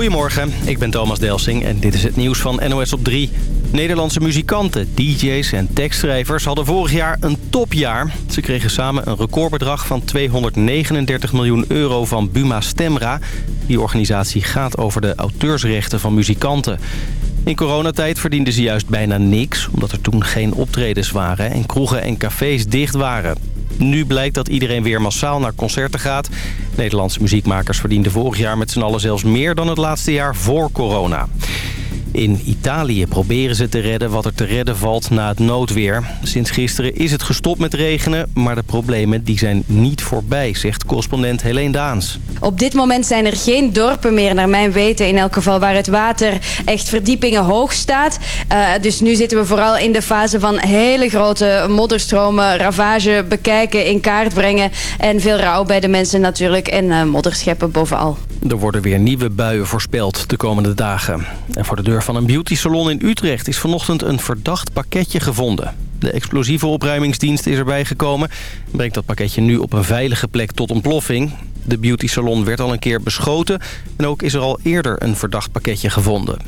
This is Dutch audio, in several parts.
Goedemorgen, ik ben Thomas Delsing en dit is het nieuws van NOS op 3. Nederlandse muzikanten, DJ's en tekstschrijvers hadden vorig jaar een topjaar. Ze kregen samen een recordbedrag van 239 miljoen euro van Buma Stemra. Die organisatie gaat over de auteursrechten van muzikanten. In coronatijd verdienden ze juist bijna niks... omdat er toen geen optredens waren en kroegen en cafés dicht waren. Nu blijkt dat iedereen weer massaal naar concerten gaat. Nederlandse muziekmakers verdienden vorig jaar met z'n allen zelfs meer dan het laatste jaar voor corona. In Italië proberen ze te redden wat er te redden valt na het noodweer. Sinds gisteren is het gestopt met regenen, maar de problemen die zijn niet voorbij, zegt correspondent Helene Daans. Op dit moment zijn er geen dorpen meer, naar mijn weten in elk geval, waar het water echt verdiepingen hoog staat. Uh, dus nu zitten we vooral in de fase van hele grote modderstromen, ravage bekijken, in kaart brengen. En veel rouw bij de mensen natuurlijk en uh, modderscheppen bovenal. Er worden weer nieuwe buien voorspeld de komende dagen. En voor de deur van een beautysalon in Utrecht is vanochtend een verdacht pakketje gevonden. De explosieve opruimingsdienst is erbij gekomen. Brengt dat pakketje nu op een veilige plek tot ontploffing. De beautysalon werd al een keer beschoten. En ook is er al eerder een verdacht pakketje gevonden.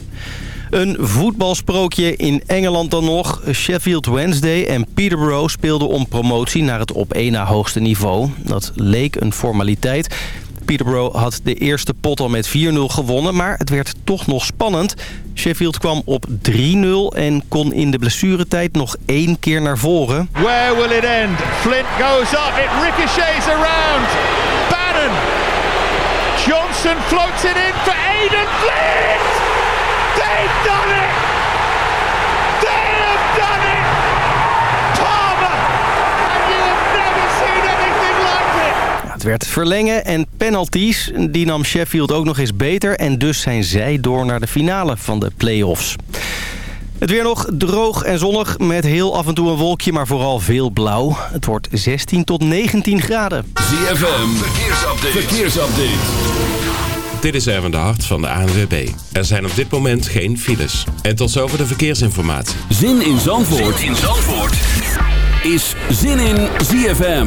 Een voetbalsprookje in Engeland dan nog. Sheffield Wednesday en Peterborough speelden om promotie naar het op één na hoogste niveau. Dat leek een formaliteit. Peterborough had de eerste pot al met 4-0 gewonnen, maar het werd toch nog spannend. Sheffield kwam op 3-0 en kon in de blessuretijd nog één keer naar voren. Where will it end? Flint goes up, it ricochets around. Bannon. Johnson floats it in for Aiden Flint! They've done it! They have done it! Palmer! And you have never seen anything like it! Het werd verlengen en penalties. Die nam Sheffield ook nog eens beter. En dus zijn zij door naar de finale van de play-offs. Het weer nog droog en zonnig met heel af en toe een wolkje, maar vooral veel blauw. Het wordt 16 tot 19 graden. ZFM, verkeersupdate. verkeersupdate. Dit is Erwin de Hart van de ANWB. Er zijn op dit moment geen files. En tot zover de verkeersinformatie. Zin in Zandvoort, zin in Zandvoort. is Zin in ZFM.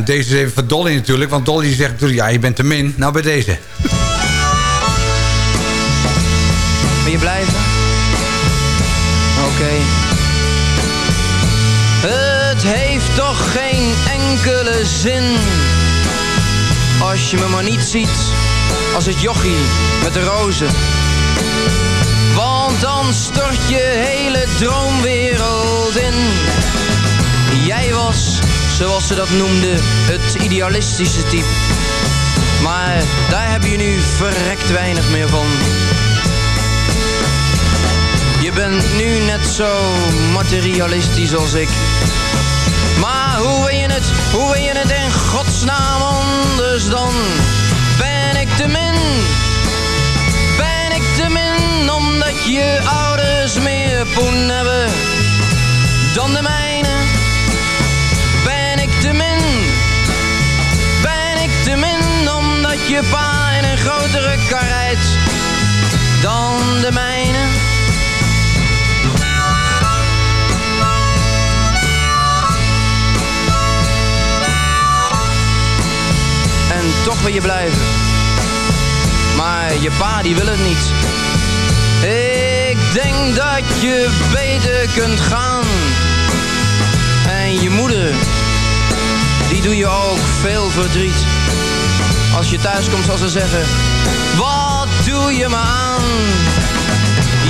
En deze is even voor Dolly natuurlijk. Want Dolly zegt ja, je bent te min. Nou, bij deze. Wil je blijven? Oké. Het heeft toch geen enkele zin Als je me maar niet ziet Als het jochie met de rozen Want dan stort je hele droomwereld in Jij was, zoals ze dat noemden, het idealistische type Maar daar heb je nu verrekt weinig meer van je bent nu net zo materialistisch als ik. Maar hoe wil je het, hoe wil je het in godsnaam anders dan? Ben ik te min? Ben ik te min omdat je ouders meer poen hebben dan de mijne? Je pa in een grotere kar rijdt dan de mijne? En toch wil je blijven. Maar je pa die wil het niet. Ik denk dat je beter kunt gaan. En je moeder, die doe je ook veel verdriet. Als je thuis komt zal ze zeggen, wat doe je me aan?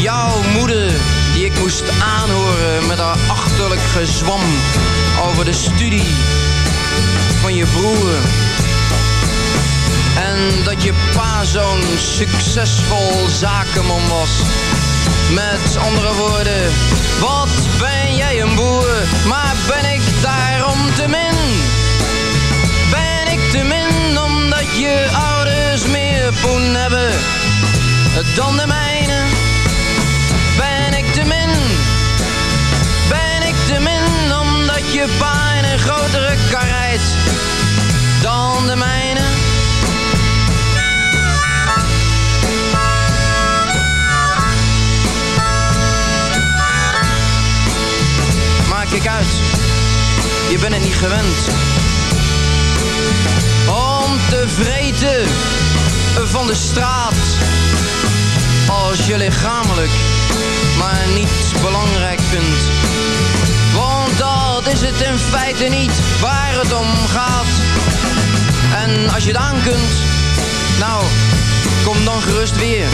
Jouw moeder, die ik moest aanhoren met haar achterlijk gezwam over de studie van je broer. En dat je pa zo'n succesvol zakenman was. Met andere woorden, wat ben jij een boer, maar ben ik daarom te min? Ben ik te min omdat je ouders meer poen hebben dan de mijne? Ben ik te min? Ben ik te min omdat je pa een grotere kar dan de mijne? Maar kijk uit, je bent het niet gewend. Van de straat. Als je lichamelijk maar niet belangrijk vindt. Want dat is het in feite niet waar het om gaat. En als je het aan kunt, nou, kom dan gerust weer.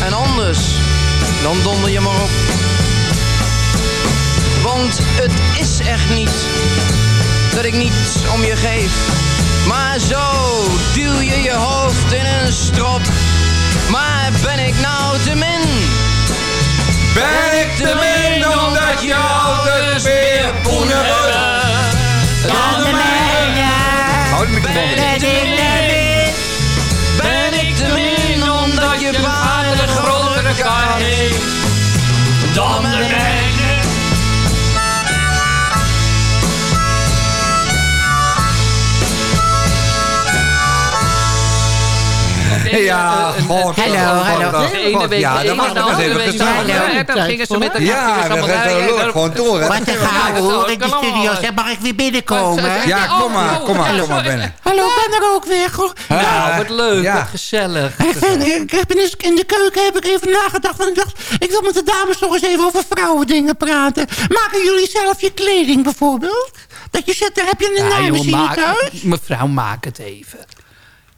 En anders, dan donder je maar op. Want het is echt niet dat ik niets om je geef. Maar zo duw je je hoofd in een strop. Maar ben ik nou te min? Ben ik te min omdat je ouders meer poen hebben dan de mijne? Hou de microfoon Ben ik te min? Ben ik te min omdat je vader een grotere kar heeft dan de mijne? Ja, god. Hallo, hallo. De ene week Ja, de dat was ene, nog even andere week de gezellig. Dan gingen ze met de Ja, we gaan gewoon door. Wat een hoor in de studio. Zeg, mag ik weer binnenkomen? Ja, kom maar, kom maar, kom maar binnen. Hallo, ik ben er ook weer. Goh. Nou, wat leuk, ja. wat gezellig. Ik, heb in, in de keuken heb ik even nagedacht. Want ik dacht, ik wil met de dames nog eens even over vrouwendingen praten. Maken jullie zelf je kleding bijvoorbeeld? Dat je zet, daar heb je een Ja, naaimachine thuis? Mevrouw, maak het even.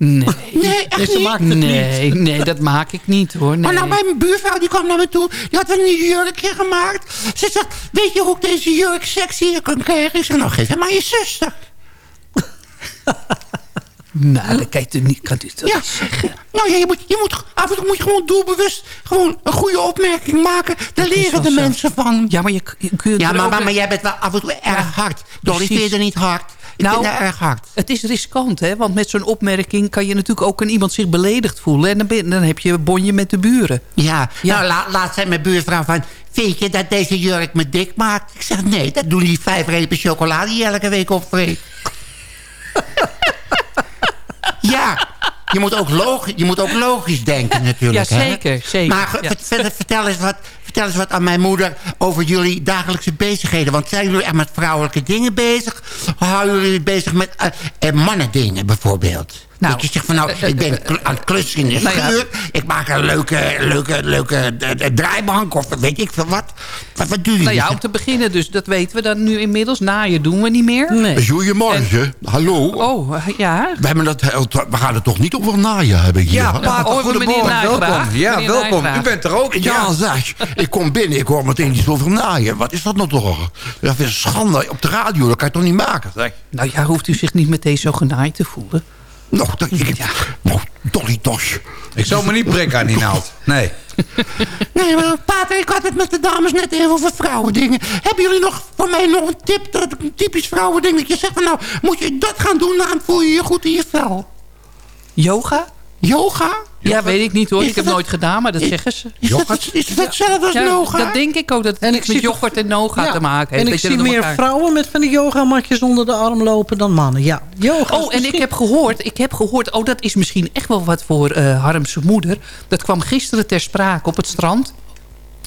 Nee. Nee, echt niet? nee, nee, dat maak ik niet hoor. Nee. Maar nou, mijn buurvrouw die kwam naar me toe. Die had een jurkje gemaakt. Ze zegt, weet je hoe ik deze jurk sexy kan krijgen? Ik zeg, nou geef hem aan je zuster. Nou, dat kan je toch niet, kan je toch Ja. zeggen. Nou ja, je moet, je moet, af en toe moet je gewoon doelbewust gewoon een goede opmerking maken. Daar is leren de zo. mensen van. Ja, maar je, je kunt Ja, maar, maar, maar jij bent wel af en toe erg hard. Dolly, vind je er niet hard? Ik Nou, vind dat erg hard. Het is riskant, hè? Want met zo'n opmerking kan je natuurlijk ook een iemand zich beledigd voelen. En dan, ben, dan heb je een bonje met de buren. Ja, Ja. nou la, laatst zei mijn buurvrouw van... Vind je dat deze jurk me dik maakt? Ik zeg, nee, dat doen die vijf repen chocolade die elke week opvreet. ja, je, moet ook logisch, je moet ook logisch denken natuurlijk. Ja, hè? zeker, zeker, Maar ja. vertel, vertel, eens wat, vertel eens wat aan mijn moeder over jullie dagelijkse bezigheden. Want zijn jullie echt met vrouwelijke dingen bezig? Of houden jullie bezig met mannendingen bijvoorbeeld? Nou, dat je zegt van nou, ik ben aan het klussen in de nou ja. schuur. Ik maak een leuke, leuke, leuke eh, eh, draaibank of weet ik veel wat. Wat, wat doen jullie? Nou ja, om te beginnen dus, dat weten we dan nu inmiddels. Naaien doen we niet meer. Nee. Goedemorgen. Hallo. Oh, ja. We, hebben dat, we gaan het toch niet over naaien hebben hier? Ja? Pater, Oh, meneer goedemorgen. Welkom. Ja, Meneer welkom. Nijgraag. U bent er ook. Ja, zeg. Ik kom binnen, ik hoor meteen iets over naaien. Wat is dat nou toch? Dat is een schande. Op de radio, dat kan je toch niet maken, zeg. Nou ja, hoeft u zich niet meteen zo genaaid te voelen. Nou, dat, ik, nou toch niet toch. Ik zal me niet prikken aan die naald. Nee. Nee, maar pater, ik had het met de dames net even over vrouwendingen. Hebben jullie nog voor mij nog een tip, dat een typisch vrouwending... dat je zegt van nou, moet je dat gaan doen, dan voel je je goed in je vel. Yoga? Yoga? Ja, weet ik niet hoor. Is Ik heb dat- nooit gedaan, maar dat zeggen ze. Is dat, is dat hetzelfde als Ja, yoga? dat denk ik ook. Dat het En niks ik met yoghurt en noga Ja, te maken heeft. En ik zie meer elkaar- vrouwen met van die yogamatjes onder de arm lopen dan mannen. Ja, yoga. Oh, en ik heb gehoord, ik heb gehoord, oh, dat is misschien echt wel wat voor eh Harmse moeder. Dat kwam gisteren ter sprake op het strand.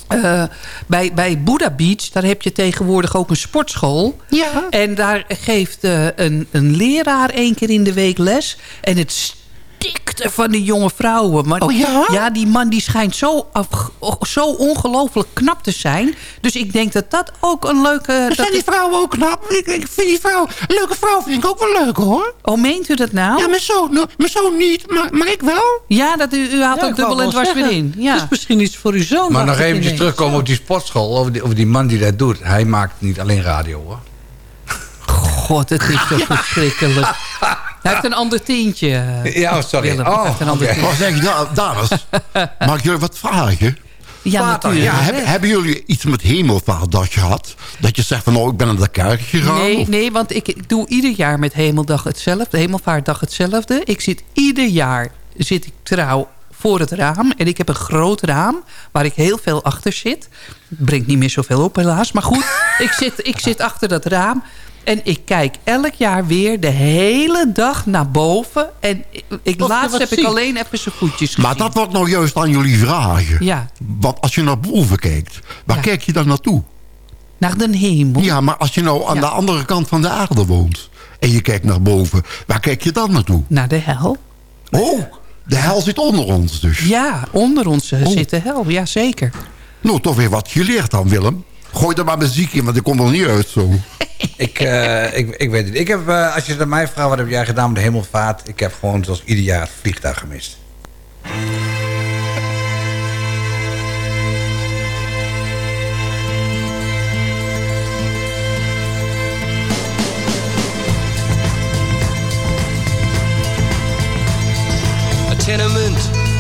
Eh, bij, bij Buddha Beach, daar heb je tegenwoordig ook een sportschool. Ja. En daar geeft eh, een, een leraar één keer in de week les. En het stikte van die jonge vrouwen. Maar, Oh ja? Ja, die man die schijnt zo, af, zo ongelooflijk knap te zijn. Dus ik denk dat dat ook een leuke... Dat zijn die is- vrouwen ook knap. Ik, ik vind die vrouw, een leuke vrouw vind ik ook wel leuk hoor. oh, meent u dat nou? Ja, mijn zoon, nou, mijn zoon niet, maar, maar ik wel. Ja, dat u, u haalt Ja, ook dubbel en dwars weer in. Ja. Is misschien iets voor uw zoon. Maar nog eventjes terugkomen op die sportschool. Over die, over die man die dat doet. Hij maakt niet alleen radio hoor. God, het is zo verschrikkelijk. Hij heeft een ander tientje. Ja, oh, sorry. Willem. Oh, Hij heeft een ander oké. tientje. Wat zeg je nou, dames? Mag ik jullie wat vragen? Ja, natuurlijk. Ja, heb- hebben jullie iets met hemelvaartdag gehad? Dat je zegt van, oh, ik ben naar de kerk gegaan? Nee, Of- nee, want ik, ik doe ieder jaar met Hemeldag hetzelfde. Hemelvaartdag hetzelfde. Ik zit ieder jaar zit ik trouw voor het raam. En ik heb een groot raam waar ik heel veel achter zit. Brengt niet meer zoveel op helaas. Maar goed, ik zit, ik zit achter dat raam. En ik kijk elk jaar weer de hele dag naar boven. En ik, je laatst heb ik alleen even zijn voetjes gezien. Maar dat wordt nou juist aan jullie vragen. Ja, Want als je naar boven kijkt, waar Ja. kijk je dan naartoe? naar de hemel. Ja, maar als je nou aan Ja. de andere kant van de aarde woont... en je kijkt naar boven, waar kijk je dan naartoe? Naar de hel. Oh, de hel zit onder ons dus. Ja, onder ons eh, Oh. zit de hel. Ja, zeker. Nou, toch weer wat geleerd dan, Willem. Gooi er maar muziek in, want ik kom er niet uit zo. Ik, eh, ik, ik weet het. Ik heb, eh, als je aan mij vraagt, wat heb jij gedaan met de hemelvaart? Ik heb gewoon zoals ieder jaar het vliegtuig gemist.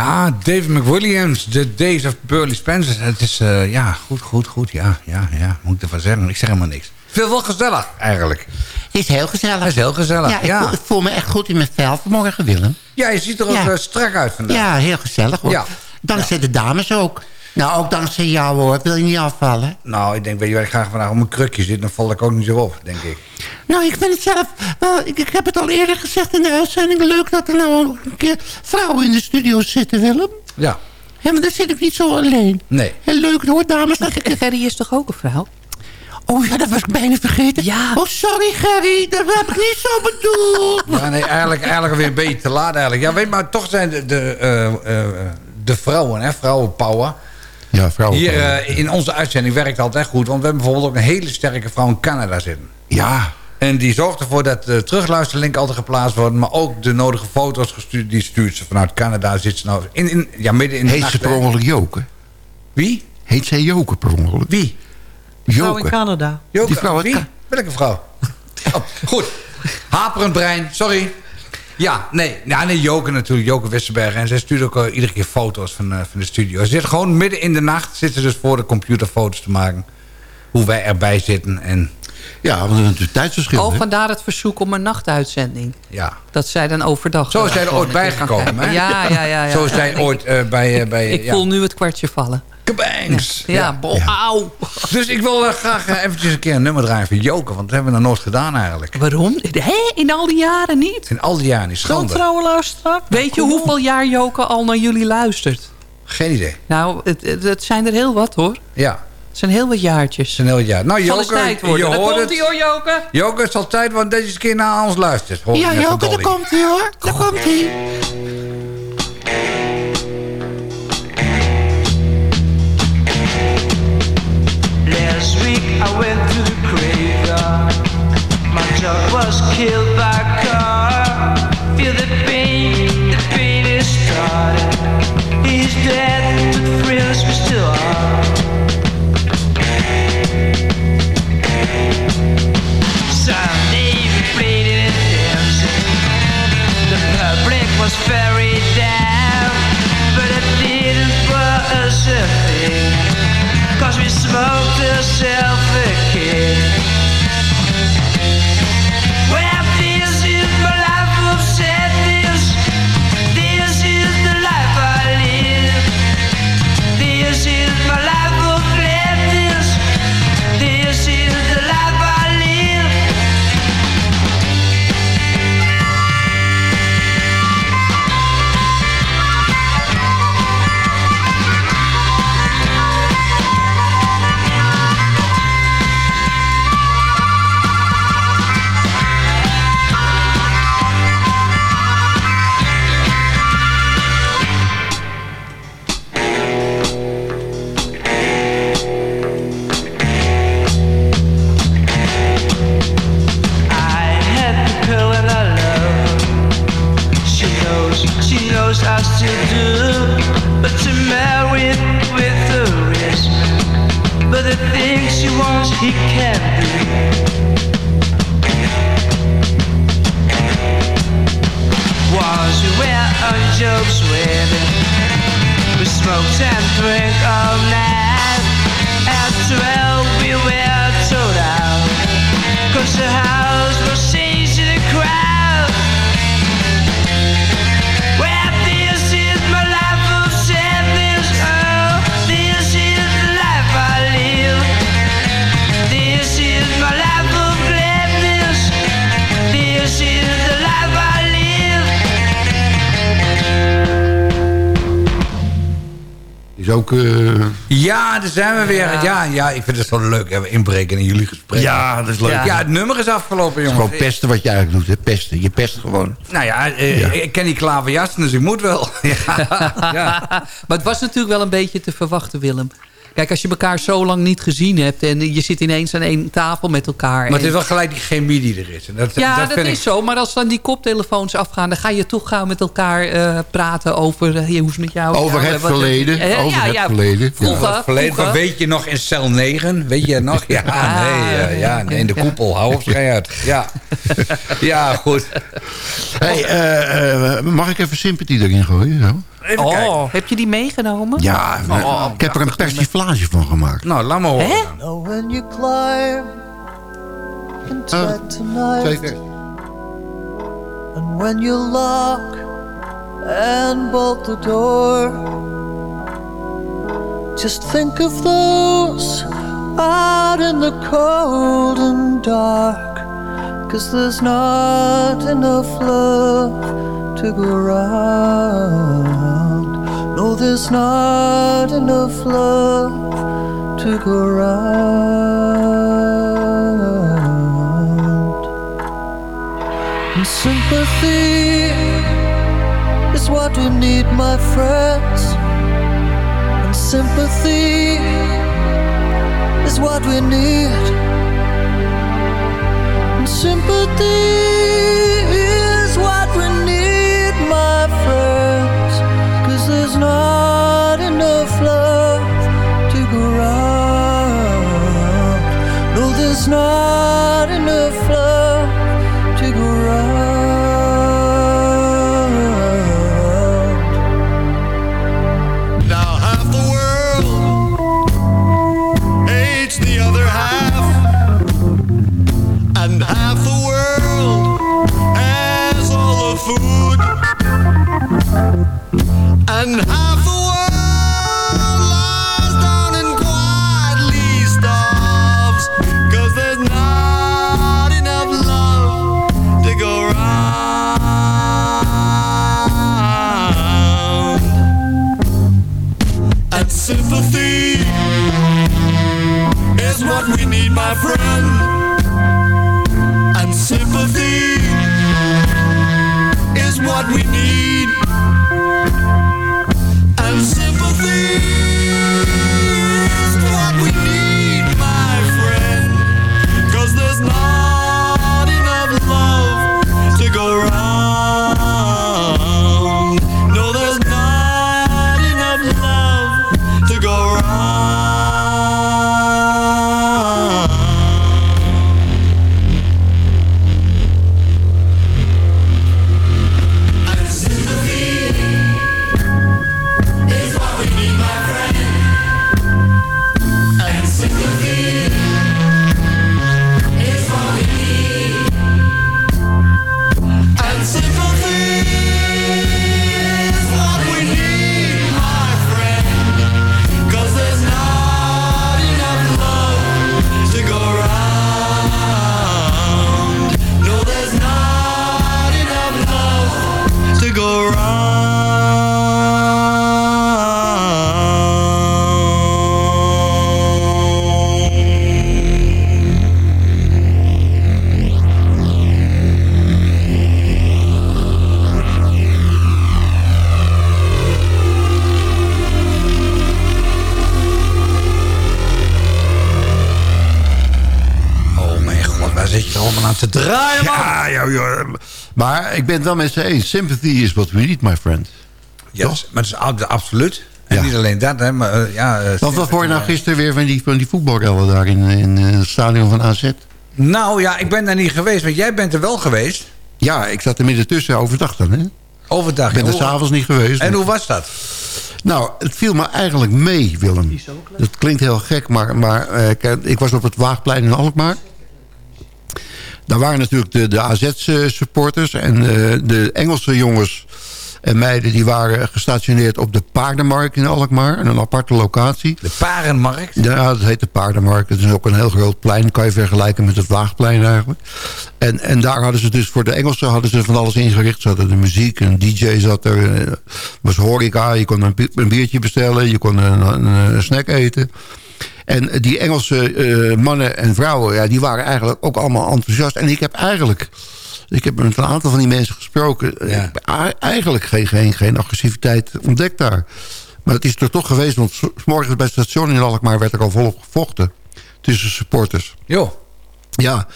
Ja, David McWilliams, The Days of Burley Spencer. Het is, eh, ja, goed, goed, goed. Ja, ja, ja, moet ik ervan zeggen. Ik zeg helemaal niks. Veel wel gezellig, eigenlijk. Het is heel gezellig. Het is heel gezellig, Ja, ja. ik, voel, ik voel me echt goed in mijn vel vanmorgen, Willem. Ja, je ziet er ook Ja. eh, strak uit vandaag. Ja, heel gezellig hoor. Ja. Dankzij de dames ook. Nou, ook dankzij jou hoor. Wil je niet afvallen? Nou, ik denk, weet je waar ik graag vandaag op mijn krukje zit... dan val ik ook niet zo op, denk ik. Nou, ik vind het zelf... Wel, ik, ik heb het al eerder gezegd in de uitzending. Leuk dat er nou een keer vrouwen in de studio zitten, Willem. Ja, Ja, maar dan zit ik niet zo alleen. nee. Heel leuk hoor, dames. Dat ik... Gerry is toch ook een vrouw? Oh ja, dat was ik bijna vergeten. Ja. Oh, sorry Gerry. Dat heb ik niet zo bedoeld. Ja, nee, eigenlijk, eigenlijk alweer een beetje te laat eigenlijk. Ja, weet maar, toch zijn de, de, eh, eh, de vrouwen, hè, vrouwenpower... Ja, vrouwen. Hier eh, in onze uitzending werkt het altijd goed. Want we hebben bijvoorbeeld ook een hele sterke vrouw in Canada zitten. Ja, En die zorgt ervoor dat de terugluisterlink altijd geplaatst wordt. Maar ook de nodige foto's gestuurd. Die stuurt ze vanuit Canada. Zit ze nou in, in, ja, midden in de heet nacht, ze per ongeluk Joke? Wie? Heet zij Joke per ongeluk? Wie? Vrouw in Joke. Canada. Joke. Die vrouw uit Wie? Welke vrouw? Oh, goed. Haperend brein. Sorry. Ja, nee. Ja, nee, Joke natuurlijk. Joke Westerberg. En zij stuurt ook eh, iedere keer foto's van, eh, van de studio. Ze zit gewoon midden in de nacht. Zit ze dus voor de computer foto's te maken. Hoe wij erbij zitten. En Ja, want er is natuurlijk tijdsverschil. Oh, hè? vandaar het verzoek om een nachtuitzending. ja. Dat zij dan overdag... Zo is eh, zij er ooit bijgekomen, hè? Ja, ja, ja. ja. Zo is zij ooit eh, bij... bij Ik ja. voel nu het kwartje vallen. Ja, bo- auw. Dus ik wil eh, graag eh, eventjes een keer een nummer draaien voor Joker. Want dat hebben we nog nooit gedaan eigenlijk. Waarom? Hé, in al die jaren niet? In al die jaren niet Zo'n schande. vrouwen luisteren. Weet je hoeveel jaar Joke al naar jullie luistert? Geen idee. Nou, het, het, het zijn er heel wat hoor. Ja, Het zijn heel wat jaartjes. het is een heel jaar. Nou Joker, tijd je hoort komt het. hoor, Joke. Joker, het tijd worden dat je eens een keer naar ons luistert. Hoor Ja, ik net van Joke, daar komt hij hoor. Daar komt hij. Was killed by a car. Feel the pain, the pain is dead, but we played. The public was very but it didn't us a we smoked ourselves weer. Ja, ja, ik vind het zo leuk. hè, We inbreken in jullie gesprek. Ja, dat is leuk. Ja, het nummer is afgelopen, het is jongens. gewoon pesten wat je eigenlijk doet. Hè? Pesten. Je pest gewoon. Nou ja, eh, ik ken die klaverjassen, dus ik moet wel. ja, ja. Maar het was natuurlijk wel een beetje te verwachten, Willem. Kijk, als je elkaar zo lang niet gezien hebt... en je zit ineens aan één tafel met elkaar... Maar het is wel gelijk die chemie die er is. En dat, ja, dat, dat, vind is ik... zo. Maar als dan die koptelefoons afgaan... dan ga je toch gauw met elkaar eh, praten over... eh, hoe is het met jou? Over het wat- verleden. Over ja, het ja, verleden. Vroeger, verleden, vroeger. weet je nog in cel 9? Weet je nog? Ja, nee, ja, nee, in de koepel. Hou op, schei uit. Ja, ja goed. Hey, eh, mag ik even sympathie erin gooien? Zo? Even oh, kijken. heb je die meegenomen? Ja, Oh, ik heb er een persiflage van gemaakt. Nou, laat maar horen. Hè? dan. Now when you climb tonight Twee vers. And when you lock and bolt the door Just think of those out in the cold and dark Cause there's not enough love to go around There's not enough love to go round. And sympathy is what we need, my friends. And sympathy is what we need. And sympathy Cause sympathy is what we need, my friend. And sympathy is what we need. Maar ik ben het wel met ze eens. Sympathy is what we need, my friend. Ja, maar dat is ab- absoluut. En niet alleen dat, hè, maar eh, ja... eh, Want wat hoor je nou gisteren weer van die, van die voetbalrellen daar in, in eh, het stadion van AZ? Nou ja, ik ben daar niet geweest, want jij bent er wel geweest. Ja, ik zat er midden tussen overdag dan, hè? Overdag. Ik ben er s'avonds niet geweest. En hoe was dat? Nou, het viel me eigenlijk mee, Willem. Dat klinkt heel gek, maar, maar eh, ik, ik was op het Waagplein in Alkmaar. Daar waren natuurlijk de, de AZ-supporters en eh, de Engelse jongens en meiden... die waren gestationeerd op de Paardenmarkt in Alkmaar. Een aparte locatie. De Parenmarkt? Ja, dat heet de Paardenmarkt. Het is ook een heel groot plein. Kan je vergelijken met het Waagplein eigenlijk. En, en daar hadden ze dus voor de Engelsen hadden ze van alles ingericht. Ze hadden de muziek, een DJ zat er. eh, was horeca, je kon een, bi- een biertje bestellen. Je kon een, een, een snack eten. En die Engelse eh, mannen en vrouwen, ja, die waren eigenlijk ook allemaal enthousiast. En ik heb eigenlijk, ik heb met een aantal van die mensen gesproken. Ik heb a- eigenlijk geen, geen, geen agressiviteit ontdekt daar. Maar het is er toch geweest, want s- morgens bij het station in Alkmaar werd er al volop gevochten. Tussen supporters. Jo. Ja,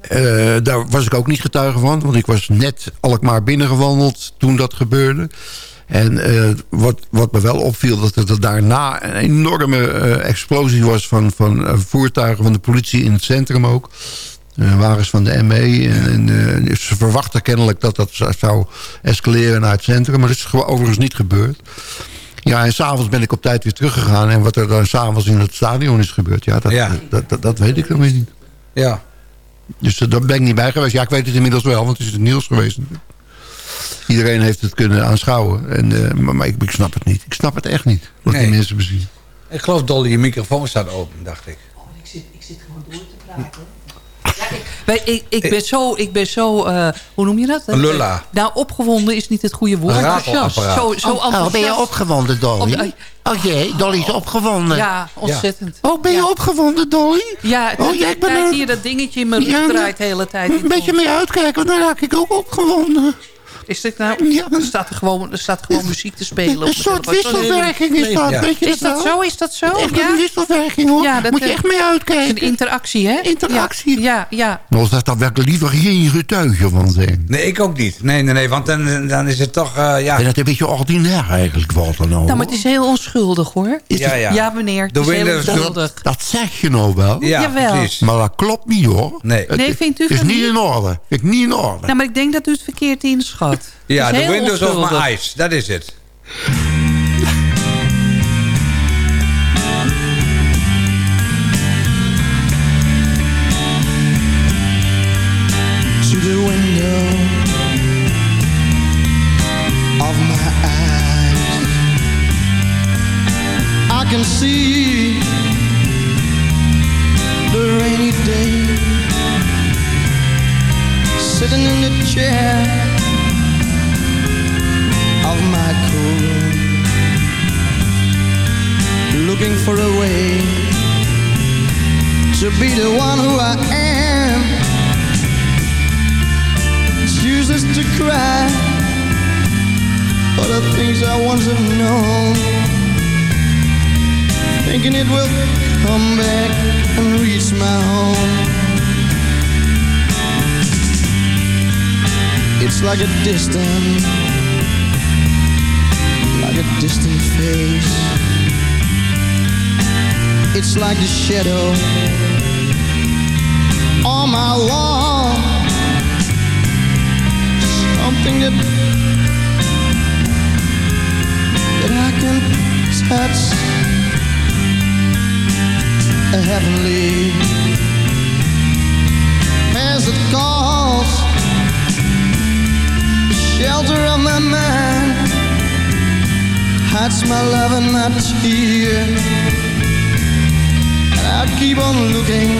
eh, daar was ik ook niet getuige van. Want ik was net Alkmaar binnengewandeld toen dat gebeurde. En eh, wat, wat me wel opviel, dat er daarna een enorme eh, explosie was van, van eh, voertuigen van de politie in het centrum ook. Uh, wagens van de ME. En, uh, ze verwachten kennelijk dat dat zou escaleren naar het centrum. Maar dat is overigens niet gebeurd. Ja, en s'avonds ben ik op tijd weer teruggegaan. En wat er dan s'avonds in het stadion is gebeurd... ja, dat, Ja. dat, dat, dat weet ik weer niet. Ja. Dus uh, daar ben ik niet bij geweest. Ja, ik weet het inmiddels wel, want het is het nieuws geweest. Iedereen heeft het kunnen aanschouwen. En, uh, maar maar ik, ik snap het niet. Ik snap het echt niet. Wat Nee. die mensen bezien. Ik geloof Dolly, je microfoon staat open, dacht ik. Ik zit, ik zit gewoon door te praten. Wij, ik, ik ben zo, ik ben zo uh, hoe noem je dat? Lulla. Nou, opgewonden is niet het goede woord. Enthousiast. Zo, zo Oh, oh, ben je opgewonden, Dolly? Op- Oh jee, Dolly is opgewonden. Ja, ontzettend. Oh, ben je opgewonden, Dolly? Ja, Oh, ja, ik ben tijd er- hier dat dingetje in mijn rug Ja, draait de hele tijd. Een beetje mee uitkijken, want dan raak ik ook opgewonden. Is dit nou? Er staat er gewoon, er staat gewoon muziek te spelen. op Een soort wisselwerking is dat, Is dat zo? Is dat zo? Echt ja? een wisselwerking, hoor. Ja, dat Moet je echt mee uitkijken. Een interactie, hè? Interactie. Ja, ja. Nou, wil ik liever geen getuige van zijn. Nee, ik ook niet. Nee, nee, nee, want dan, dan is het toch... eh, ja. En dat een beetje ordinair eigenlijk, Walter. Nou, Nou, maar het is heel onschuldig, hoor. Is Ja, ja. Ja, meneer. Het is heel onschuldig. Dat zeg je nou wel. Ja, Jawel. precies. Maar dat klopt niet, hoor. Nee. Het Nee, vindt u is van niet niet? in orde. Ik niet in orde. Nou, maar ik denk dat u het verkeerd inschat. Ja, de Windows of my eyes. Dat is het. Shadow. On my wall something that that I can touch. A heavenly as it calls. Shelter of my mind. Hides my love and my tear and I keep on looking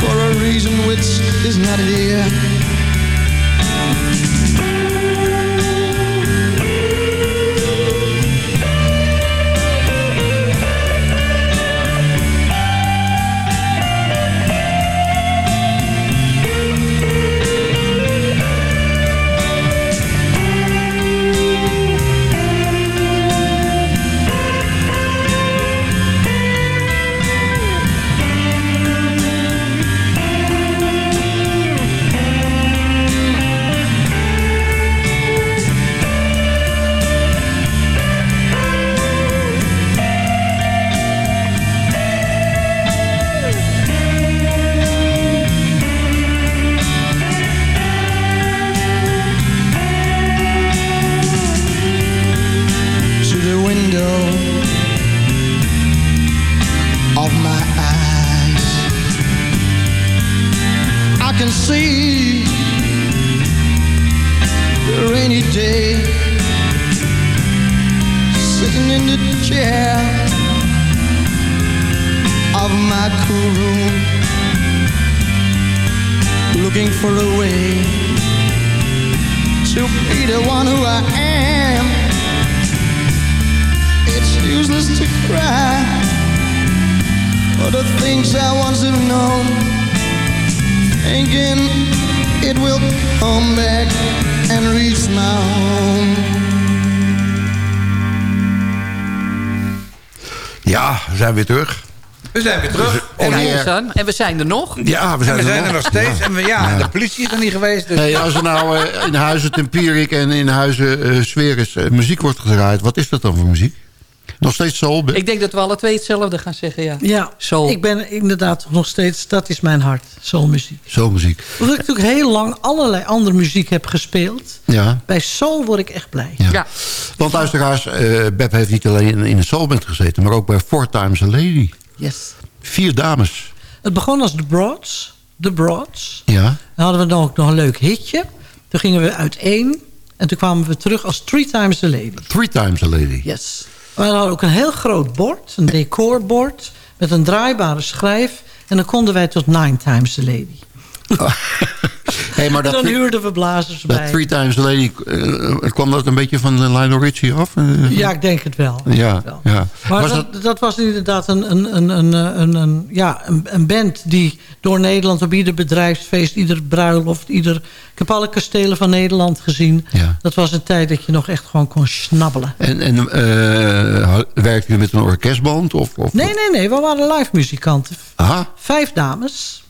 for a reason which is not here for the things I once have known. Thinking it will come back and reach my home. Ja, we zijn weer terug. We zijn weer terug. En, Kijk eh, eens aan. En we zijn er nog. Ja, we zijn, En we er, zijn er nog steeds. En we, ja, Ja. de politie is er niet geweest. Dus Nee, als er nou eh, in huizen Tempierik en in huizen eh Sweris eh, muziek wordt gedraaid... wat is dat dan voor muziek? Nog steeds soul? Ik denk dat we alle twee hetzelfde gaan zeggen, ja. Ja, Soul. ik ben inderdaad nog steeds... Dat is mijn hart, soulmuziek. Soulmuziek. Omdat ik natuurlijk heel lang allerlei andere muziek heb gespeeld. Ja. Bij soul word ik echt blij. Ja. Want luisteraars, eh Beb heeft niet alleen in, een soulband gezeten... maar ook bij Four Times a Lady. Yes. Vier dames. Het begon als The Broads. The Broads. Ja. Dan hadden we dan ook nog een leuk hitje. Toen gingen we uiteen. En toen kwamen we terug als Three Times the Lady. Three Times a Lady. Yes. We hadden ook een heel groot bord. Een decorbord. Met een draaibare schijf. En dan konden wij tot Nine Times the Lady. Hey, maar dat, dan huurden we blazers bij. Three Times Lady, eh, kwam dat een beetje van uh, Lionel Richie af? Eh, Ja, ik denk het wel. Ja, ja. Maar Was dat, dat... was inderdaad een, een, een, een, een, een, ja, een, een band die door Nederland op ieder bedrijfsfeest, ieder bruiloft, ieder... Ik heb alle kastelen van Nederland gezien. Ja. Dat was een tijd dat je nog echt gewoon kon snabbelen. En, en uh, werkte je met een orkestband? Of, of, nee, nee, nee. We waren live muzikanten. Aha. Vijf dames.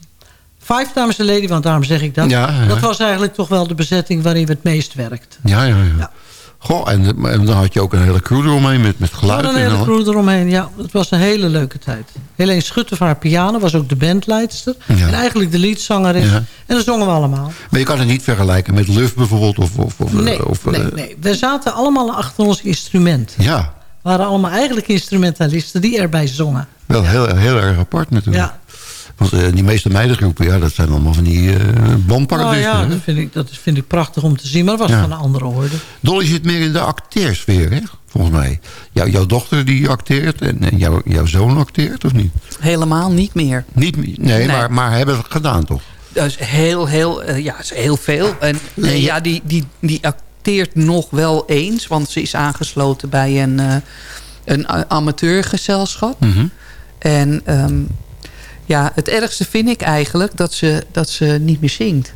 Vijf dames en lady, want daarom zeg ik dat. Ja, ja. Dat was eigenlijk toch wel de bezetting waarin we het meest werkt. Ja, ja, ja. ja. Goh, en, en, dan had je ook een hele crew eromheen met, met geluid. een hele crew eromheen, ja. Het was een hele leuke tijd. Helene Schutte van haar piano was ook de bandleidster. En eigenlijk de liedzangeres. En dat zongen we allemaal. Maar je kan het niet vergelijken met Luf bijvoorbeeld? Of, of, of, nee, of, nee, uh, nee. We zaten allemaal achter ons instrument. Ja. We waren allemaal eigenlijk instrumentalisten die erbij zongen. Wel heel, heel erg apart natuurlijk. Ja. Want uh, die meeste meidengroepen, ja, dat zijn allemaal van die uh. Nou ja, dat vind, ik, dat vind ik prachtig om te zien. Maar dat was ja. van een andere orde. Dolly zit meer in de acteersfeer, hè? Volgens mij. Jou, jouw dochter die acteert en, en jou, jouw zoon acteert, of niet? Helemaal niet meer. Niet, nee, nee. Maar, maar hebben het gedaan, toch? Dat is heel, heel, uh, ja, is heel veel. En nee, ja, die, die, die acteert nog wel eens. Want ze is aangesloten bij een, uh, een amateurgezelschap. Mhm. Mm -hmm. En... Um, ja, het ergste vind ik eigenlijk dat ze, dat ze niet meer zingt.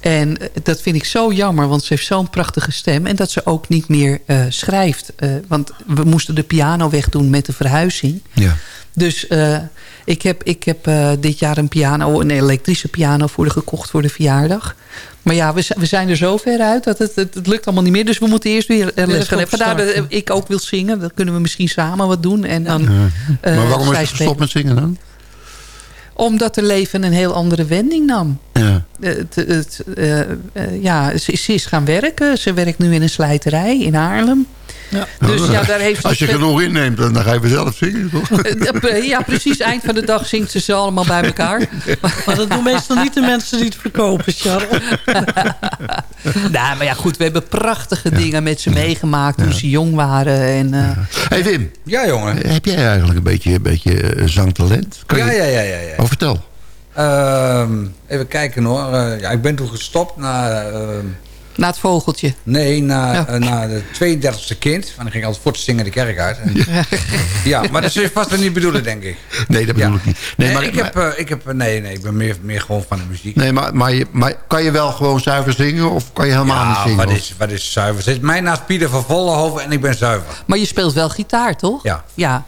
En dat vind ik zo jammer, want ze heeft zo'n prachtige stem. En dat ze ook niet meer uh, schrijft. Uh, want we moesten de piano wegdoen met de verhuizing. Ja. Dus uh, ik heb, ik heb dit jaar een piano, een elektrische piano voor de gekocht voor de verjaardag. Maar ja, we, we zijn er zo ver uit dat het, het, het, lukt allemaal niet meer. Dus we moeten eerst weer les gaan hebben. Vandaar dat ik ook wil zingen. Dan kunnen we misschien samen wat doen. En dan, maar waarom is ze gestopt met zingen dan? Omdat er leven een heel andere wending nam. Ja. Het, het, uh, uh, ja, ze, ze, is gaan werken. Ze werkt nu in een slijterij in Haarlem. Ja. Dus ja, daar heeft Als je genoeg inneemt, dan ga je zelf zingen, toch? ja, precies. Eind van de dag zingt ze ze allemaal bij elkaar. Maar dat doen meestal niet de mensen die het verkopen, Charles. nou, maar ja, goed. We hebben prachtige ja. dingen met ze meegemaakt toen ja. ze jong waren. En, uh... hey Wim. Ja, jongen. Heb jij eigenlijk een beetje, een beetje zangtalent? Kan ja, je... ja, ja, ja, ja. Oh, vertel. Uh, even kijken hoor. Uh, ja, ik ben toen gestopt na... Uh, na het vogeltje? Nee, na, ja. na de 32e kind. Want dan ging ik altijd voort zingen de kerk uit. En, ja. ja, maar dat is vast niet bedoelen, denk ik. Nee, dat bedoel ja. ik niet. Nee, nee maar, ik, heb, uh, ik heb... Nee, nee, ik ben meer, meer gewoon van de muziek. Nee, maar, maar, je, maar kan je wel gewoon zuiver zingen? Of kan je helemaal ja, niet zingen? Wat is, wat is zuiver? Zit mij naast Pieter van Vollenhoven en ik ben zuiver. Maar je speelt wel gitaar, toch? Ja. Ja.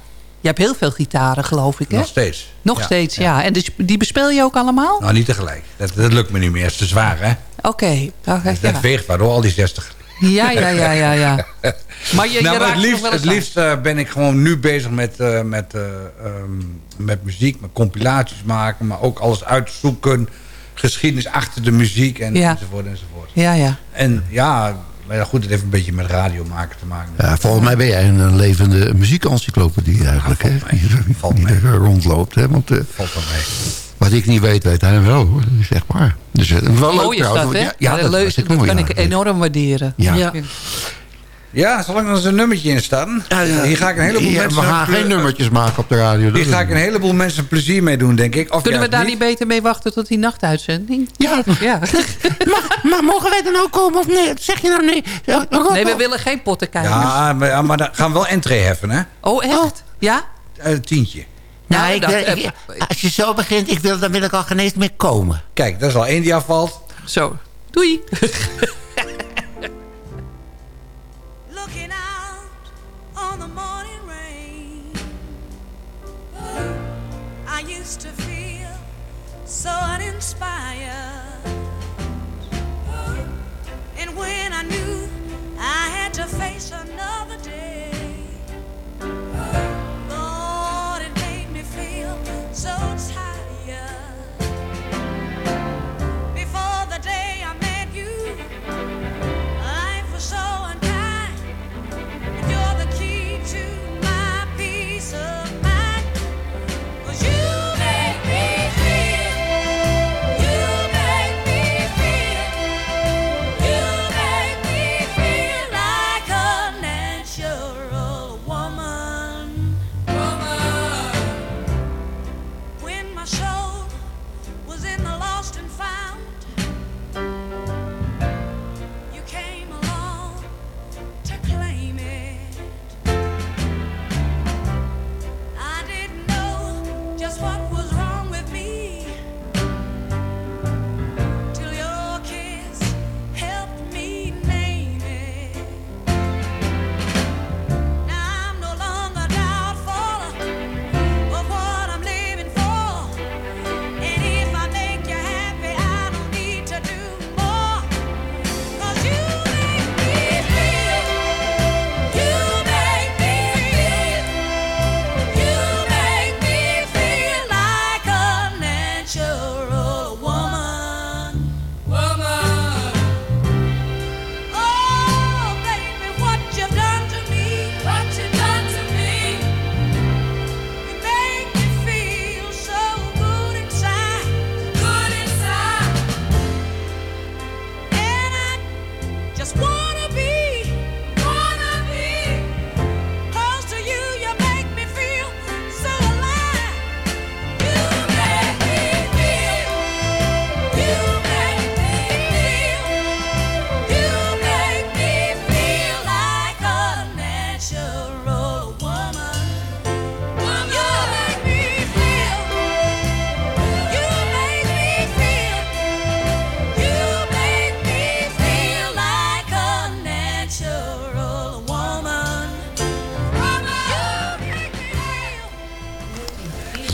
Je hebt heel veel gitaren, geloof ik, hè? Nog steeds. Nog ja, steeds, ja. ja. En dus, die bespeel je ook allemaal? Nou, niet tegelijk. Dat, dat lukt me niet meer. Het is te zwaar, hè? Oké. Okay. Okay, dus dat ja. veegt maar door al die 60. Ja, ja, ja, ja. ja. Maar, je, nou, je maar het liefst, het liefst uh, ben ik gewoon nu bezig met, uh, met, uh, um, met muziek, met compilaties maken, maar ook alles uitzoeken, geschiedenis achter de muziek en, enzovoort enzovoort. Ja, ja. En ja, maar goed, het heeft een beetje met radio maken te maken. Ja, volgens mij ben jij een levende muziekencyclopedie eigenlijk, ja, hè? Die, die er rondloopt, hè? Want, valt mee. Wat ik niet weet, weet hij wel, hoor. Zeg maar. Dus, wel mooi leuk, is dat, hè? Ja, ja, dat, leuk, dat mooi, kan ja. ik enorm waarderen. Ja. Ja. Zolang er een nummertje in staat. Ja, ja. Hier ga ik een heleboel Ja, mensen... we gaan geen nummertjes maken op de radio. Hier ga ik een heleboel mensen plezier mee doen, denk ik. Of Kunnen we daar niet? niet beter mee wachten tot die nachtuitzending? Ja. ja. maar, maar mogen wij dan ook komen of nee? Zeg je nou nee? Rob, Nee, we willen geen pottenkijkers. Ja, maar, maar dan gaan we wel entree heffen, hè? Oh, echt? Ja? Uh, tientje. Nou, Nou, ik dat- wil, eh, ik- als je zo begint, ik wil, dan wil ik al geen eens meer komen. Kijk, dat is al één die afvalt. Zo. Doei. used to feel so uninspired. And when I knew I had to face another day, Lord, it made me feel so tired.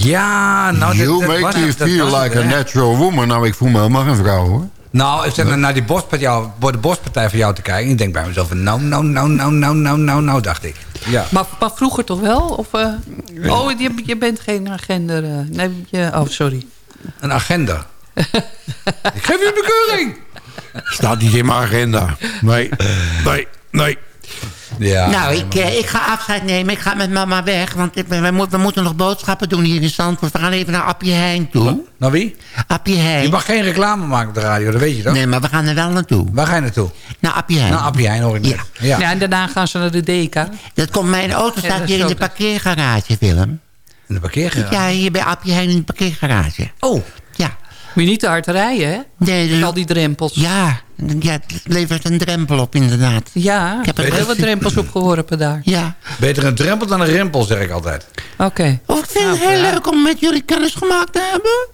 Ja, nou... dat- you dat make me feel het, like a natural woman. Nou, ik voel me helemaal geen vrouw, hoor. Nou, ik zit naar die borstpartij, jou, de borstpartij van jou te kijken. En ik denk bij mezelf, van, nou, nou, nou, nou, nou, nou, nou, nou, dacht ik. Ja. Maar, maar vroeger toch wel? Of, eh, Oh, je, je bent geen agenda. eh, nee, je, oh, sorry. Een agenda. ik geef een bekeuring. Staat niet in mijn agenda. Nee, nee, nee. Ja. nou, ik, eh, ik ga afscheid nemen. Ik ga met mama weg. Want ik, we, moeten- we moeten nog boodschappen doen hier in Zandvoort. We gaan even naar Appie Heijn toe. Naar wie? Appie Heijn. Je mag geen reclame maken op de radio, dat weet je toch? Nee, maar we gaan er wel naartoe. Waar ga je naartoe? Naar Appie Heijn. Naar Appie Heijn, hoor ik net. Ja. Ja. en daarna gaan ze naar de Deka. Dat komt, mijn auto staat hier in de parkeergarage, Willem. In de parkeergarage? Ja, hier bij Appie Heijn in de parkeergarage. Oh. Moet je niet te hard rijden, hè? Nee, Met al die drempels. Ja, ja, het levert een drempel op inderdaad. Ja, Ik heb het- heel wat drempels opgeworpen daar. Ja. Beter een drempel dan een rimpel, zeg ik altijd. Oké. Oh, ik vind Nou, het heel ja. leuk om met jullie kennis gemaakt te hebben.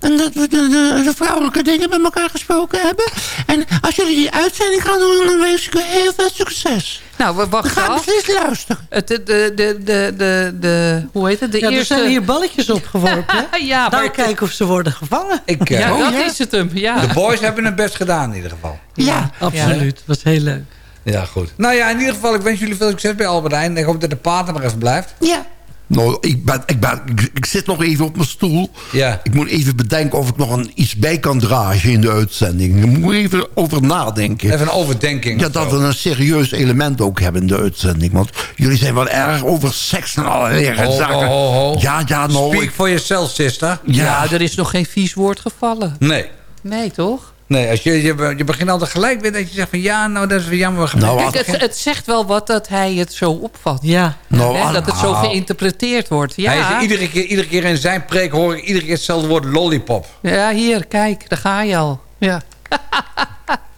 En dat we de, de, de vrouwelijke dingen met elkaar gesproken hebben. En als jullie die uitzending gaan doen, dan wens ik u heel veel succes. Nou, we wachten ga ik af. precies luisteren. Het, de, de, de, de, de, de, hoe heet het? De Ja, er eerste... zijn hier balletjes opgeworpen. ja, nou, maar kijken of ze worden gevangen. Ik, eh, ja, oh, dat ja. is het hem. Ja. De boys hebben het best gedaan in ieder geval. Ja. Absoluut, was heel leuk. Ja, goed. Nou ja, in ieder geval, ik wens jullie veel succes bij Albert Heijn. Ik hoop dat de pater nog even blijft. Ja. Nou, ik, ben, ik, ben, ik, ik zit nog even op mijn stoel. Ja. Ik moet even bedenken of ik nog een, iets bij kan dragen in de uitzending. Ik moet even over nadenken. Even een overdenking. Ja, dat zo. we een serieus element ook hebben in de uitzending. Want jullie zijn wel erg over seks en allerlei Ho, zaken. ho, ho, ho. Ja, ja, nou... Speak ik- for yourself, sister. Ja. ja, er is nog geen vies woord gevallen. Nee. Nee, toch? Nee, als je, je, je begint altijd gelijk weer dat je zegt van... Ja, nou, dat is weer jammer. Nou, Kijk, het, het zegt wel wat dat hij het zo opvat. Ja. nou, dat het zo nou, geïnterpreteerd wordt. Hij Ja, is iedere keer, iedere keer in zijn preek hoor ik iedere keer hetzelfde woord lollipop. ja hier, kijk, daar ga je al. Ja.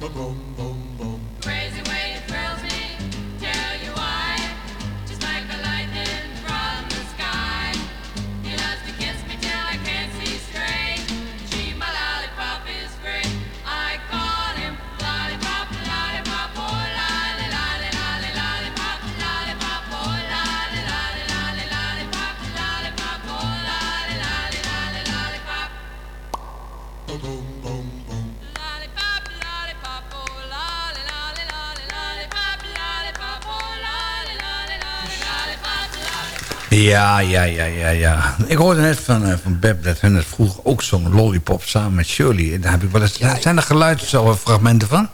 Boom, boom, boom. Crazy way. Ja, ja, ja, ja, ja. Ik hoorde net van, eh, van Beb dat hun het vroeger ook zong Lollipop samen met Shirley. En Daar heb ik wel eens, zijn er geluidsfragmenten van?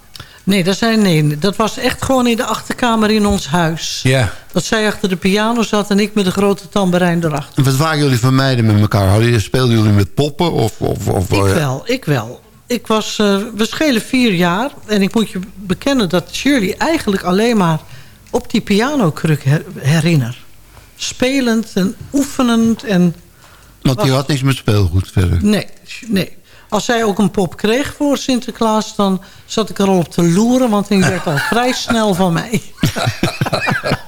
Nee, dat, zijn, nee, dat was echt gewoon in de achterkamer in ons huis. Ja. Dat zij achter de piano zat en ik met de grote tamboerijn erachter. En wat waren jullie van meiden met elkaar? Speelden jullie met poppen? Of, of, of, Ik eh, wel, ik wel. Ik was, eh, we schelen vier jaar. En ik moet je bekennen dat Shirley eigenlijk alleen maar op die pianokruk her herinner. Spelend en oefenend. En, Want die had niks met speelgoed verder. nee, nee. Als zij ook een pop kreeg voor Sinterklaas... dan zat ik er al op te loeren, want die werd al vrij snel van mij.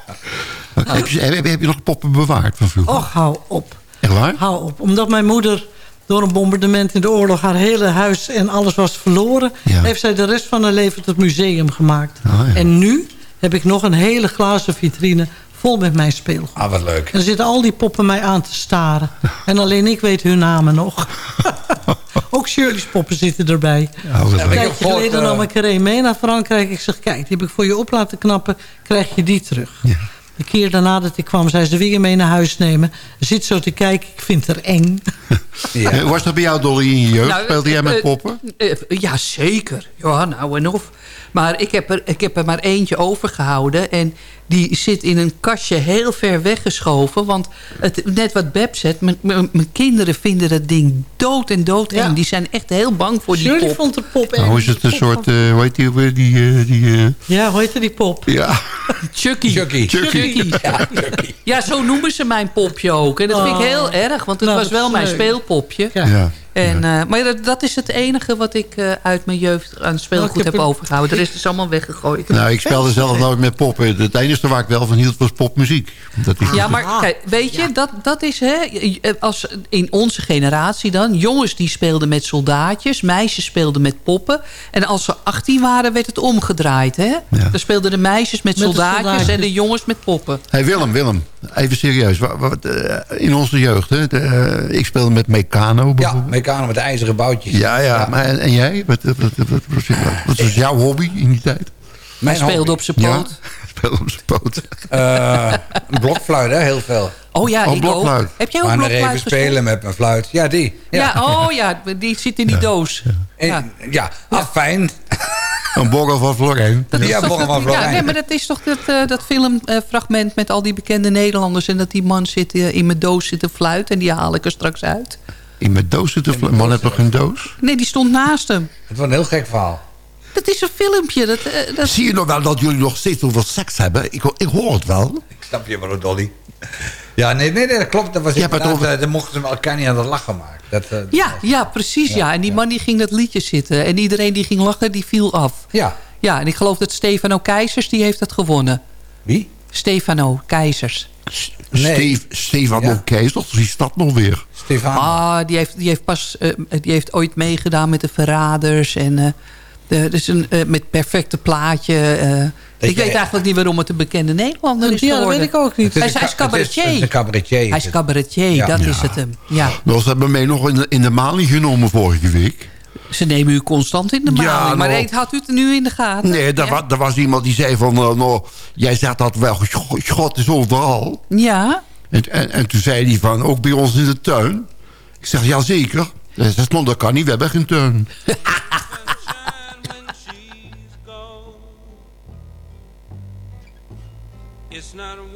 Heb, je, heb, heb je nog poppen bewaard van vroeger? Och, hou op. Echt waar? Hou op. Omdat mijn moeder door een bombardement in de oorlog... haar hele huis en alles was verloren... heeft zij de rest van haar leven tot museum gemaakt. Oh, En nu heb ik nog een hele glazen vitrine vol met mijn speelgoed. Ah, wat leuk. En dan zitten al die poppen mij aan te staren. En alleen ik weet hun namen nog. Ook Shirley's poppen zitten erbij. wat een tijdje geleden eh, nam ik er een mee naar Frankrijk. Ik zeg, kijk, die heb ik voor je op laten knappen. Krijg je die terug. De keer daarna dat ik kwam, zei ze wil je mee naar huis nemen. Zit zo te kijken, ik vind het eng. Eh, Was dat bij jou, Dolly, in je jeugd? Nou, Speelde jij met eh, poppen? eh, ja, zeker. Ja, nou en of. Maar ik heb, er, ik heb er maar eentje overgehouden. En die zit in een kastje heel ver weggeschoven. Want het, net wat Beb zegt, mijn- kinderen vinden dat ding dood en dood eng. Die zijn echt heel bang voor die pop. vond de pop eng. Nou is het een soort, eh hoe heet die? Die, eh, die, eh, Ja, hoe heette die pop? ja. Chucky. Chucky. Chucky. Ja, zo noemen ze mijn popje ook. En dat vind ik Oh. heel erg, want het Nou, was wel mijn leuk. speelpopje. Ja. En, eh, maar dat, dat is het enige wat ik eh, uit mijn jeugd aan speelgoed Nou, heb overgehouden. De rest is allemaal weggegooid. Nou, ik speelde zelf nooit met poppen. Het enige waar ik wel van hield was popmuziek. Dat is Ja, maar kijk, weet je, dat, dat is hè, als in onze generatie dan. Jongens die speelden met soldaatjes, meisjes speelden met poppen. En als ze 18 waren, werd het omgedraaid. Hè? Dan speelden de meisjes met, Met de soldaatjes, en de jongens met poppen. Hey Willem, Willem, even serieus. Eh, in onze jeugd, hè, eh, ik speelde met Meccano Ja. Meccano met ijzeren boutjes. Ja, ja. Maar, en, en jij? Wat, wat, wat, wat, wat, wat was jouw hobby in die tijd? Mijn Hij speelde hobby. op zijn Ja, op zijn poot. Eh, een blokfluit, hè, heel veel. Oh ja, Oh, ik blokfluit. ook. Heb jij ook Maar blokfluit even gespeeld? spelen met mijn fluit. Ja, die. Ja. oh ja, die zit in die doos. En- Ja. ja, afijn. Een borrel van Florijn. Ja, Borrel van Florijn. Ja, nee, maar dat is toch dat, eh, dat filmfragment met al die bekende Nederlanders... en dat die man zit, eh, in mijn doos zit te fluiten... en die haal ik er straks uit. In mijn doos zit een man heeft nog een doos? Nee, die stond naast hem. Het was een heel gek verhaal. Dat is een filmpje. Dat, eh, dat... Zie je nog wel dat jullie nog steeds over seks hebben? Ik, ik hoor het wel. Ik snap je wel, Dolly. Ja, nee, nee, nee, dat klopt. Dat was Je hebt het inderdaad, over- eh, dan mochten ze elkaar niet aan het lachen maken. Dat, eh, Ja, ja, precies. Ja. En die man die ging dat liedje zitten. En iedereen die ging lachen, die viel af. Ja. Ja, en ik geloof dat Stefano Keizers, die heeft dat gewonnen. Wie? Stefano Keizers. Nee. Steve, Stefan Ja. ja. Toch? Wie is dat nog weer? Stefan. Ah, die heeft, die heeft pas eh, die heeft ooit meegedaan met de Verraders. En eh, dus een, eh, met perfecte plaatje. eh. ik jij- weet eigenlijk niet waarom het een bekende Nederlander is Ja, dat weet ik ook niet. Hij is cabaretier. cabaretier. Hij is cabaretier, Ja. dat Ja. is het hem. Ja. Nou, ze hebben mij nog in de, in de maling genomen vorige week. Ze nemen u constant in de Ja, maling. maar nou. nee, had u het nu in de gaten? Nee, er, Ja. wa- er was iemand die zei van... eh, nou, jij zegt dat wel, God- God is overal. Ja, En, en, en toen zei hij van, ook bij ons in de tuin. Ik zeg, ja zeker. Hij zegt, "Nou, dat kan niet, we hebben geen tuin.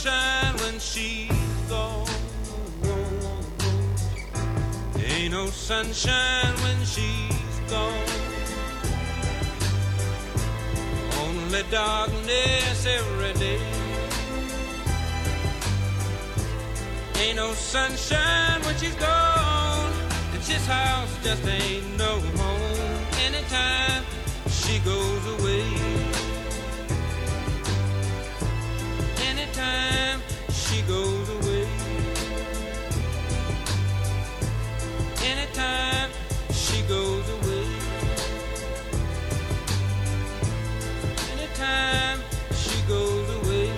sunshine when she's gone. Ain't no sunshine when she's gone. Only darkness every day. Ain't no sunshine when she's gone. And this house just ain't no home anytime she goes away. She goes away. Anytime she goes away. Anytime she goes away.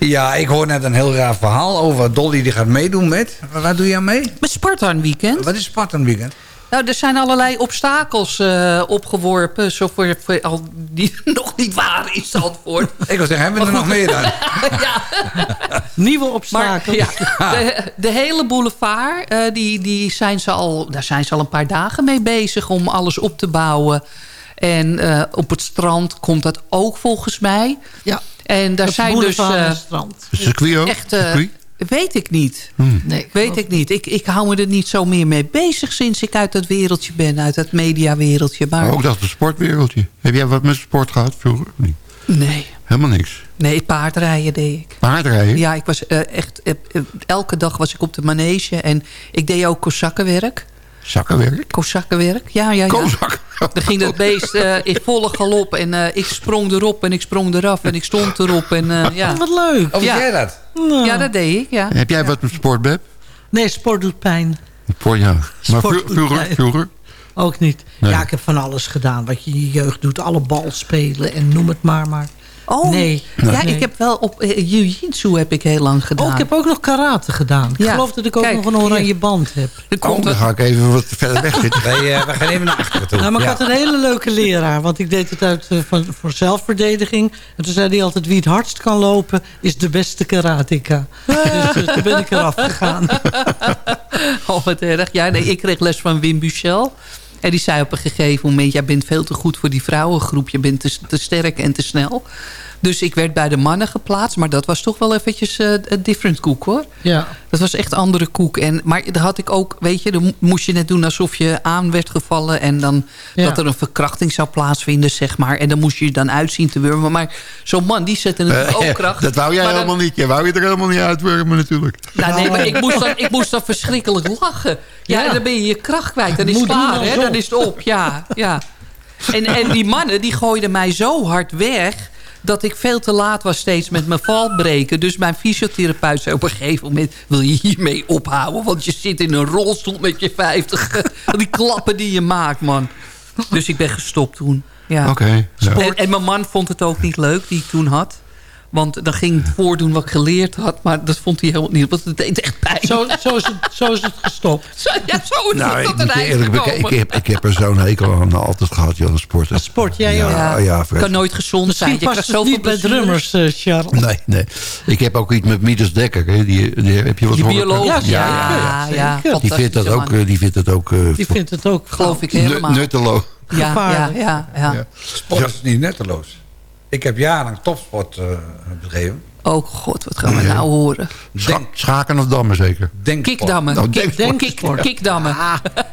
Ja, ik hoor net een heel raar verhaal over Dolly die gaat meedoen met... Waar, waar doe je aan mee? Met Spartan Weekend. Wat is Spartan Weekend? Nou, er zijn allerlei obstakels eh, opgeworpen. Zo voor, voor al die nog niet waar is antwoord. Ik wil zeggen, hebben we er nog meer dan? Nieuwe Maar obstakels. ja, de, de hele boulevard, eh, die, die zijn ze al, daar zijn ze al een paar dagen mee bezig om alles op te bouwen. En eh, op het strand komt dat ook volgens mij. Ja. En daar Het zijn dus... eh, het strand. Het circuit ook? Echt, Circuit? Weet ik niet. Hmm. Nee, Weet ik niet. Ik, ik hou me er niet zo meer mee bezig sinds ik uit dat wereldje ben. Uit dat mediawereldje. Maar Maar ook dat het sportwereldje. Heb jij wat met sport gehad vroeger? niet? nee. Helemaal niks. Nee, paardrijden deed ik. Paardrijden? Ja, ik was eh, echt... eh, eh, elke dag was ik op de manege. En ik deed ook kozakkenwerk. Zakkenwerk? Kozakkenwerk, ja, ja, ja. Kozak. Dan ging dat beest eh, in volle galop. En eh, ik sprong erop en ik sprong eraf. En ik stond erop. En, eh, ja. Wat leuk. Of Ja. jij dat? Nou, ja, dat deed ik, ja. Heb jij wat met sport, Beb? Nee, sport doet pijn. Voor ja. Maar Sport vroeger? vroeger? Ook niet. Nee. Ja, ik heb van alles gedaan. Wat je in je jeugd doet. Alle bal spelen en noem het maar. maar. Oh, Nee. ja, Nee. ik heb wel op uh, jiu-jitsu heb ik heel lang gedaan. Oh, ik heb ook nog karate gedaan. Ik Ja. geloof dat ik ook Kijk, nog een oranje band heb. Komt Oh, dan ga ik even wat verder weg zitten. Wij, eh, gaan even naar achteren toe. Nou, maar ik had een hele leuke leraar. Want ik deed het uit eh, van, voor zelfverdediging. En toen zei hij altijd... wie het hardst kan lopen, is de beste karateka. dus eh, toen ben ik eraf gegaan. Oh, wat erg. Ja, nee, ik kreeg les van Wim Buchel. En die zei op een gegeven moment... jij bent veel te goed voor die vrouwengroep. Je bent te, te sterk en te snel. Dus ik werd bij de mannen geplaatst. Maar dat was toch wel eventjes eh, een different koek, hoor. Ja. Dat was echt andere koek. En, maar daar had ik ook, weet je, dan moest je net doen alsof je aan werd gevallen. En dan Ja. dat er een verkrachting zou plaatsvinden, zeg maar. En dan moest je je dan uitzien te wurmen. Maar zo'n man, die zette natuurlijk Eh, ook kracht. dat wou jij dan- helemaal niet. Je wou je er helemaal niet uitwermen natuurlijk. Nou, nee, maar ik moest, dan, ik moest dan verschrikkelijk lachen. Ja, Ja. dan ben je je kracht kwijt. Dan is het klaar, doen hè? Dan is het op, ja. ja. En, en die mannen, die gooiden mij zo hard weg... dat ik veel te laat was steeds met mijn valbreken. Dus mijn fysiotherapeut zei op een gegeven moment... wil je hiermee ophouden? Want je zit in een rolstoel met je 50. die klappen die je maakt, man. Dus ik ben gestopt toen. Ja. Oké. ja. En, en mijn man vond het ook niet leuk, die ik toen had. Want dan ging ik voordoen wat ik geleerd had. Maar dat vond hij helemaal niet. Want het deed echt pijn. Zo, zo, is het, zo is het gestopt. Zo, ja, zo is Nou, het ik tot een eerlijk. Ik heb, ik heb er zo'n hekel aan altijd gehad, Jan, sporten. Sport, jij ja? Ja, ja, kan nooit gezond zijn. Misschien Je past het zoveel niet bij drummers, eh, Charles. Nee, nee. Ik heb ook iets met Midas Dekker. Hè. Die, die, heb je wat Die bioloog. Ja, Ja, ja. Die vindt dat fantastische ook, eh, die vindt dat ook eh, Die vindt het ook Geloof ik helemaal. nutteloos. Ja, ja, ja. Ja. Sport is niet netteloos. Ik heb jarenlang topsport eh, bedreven. Oh god, wat gaan we nou horen? Scha- schaken of dammen zeker? Denksport. Kikdammen. Nou, Kik- Kikdammen. That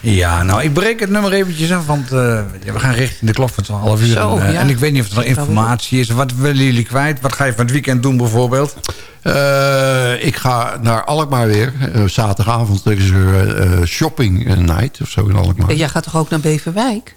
Ja, nou, ik breek het nummer eventjes af, want eh, we gaan richting de klok van 12 uur. Zo, en, eh, ja. en ik weet niet of er nog informatie is. Wat willen jullie kwijt? Wat ga je van het weekend doen bijvoorbeeld? Eh, ik ga naar Alkmaar weer. Eh, zaterdagavond is er eh, shopping night of zo in Alkmaar. En jij gaat toch ook naar Beverwijk?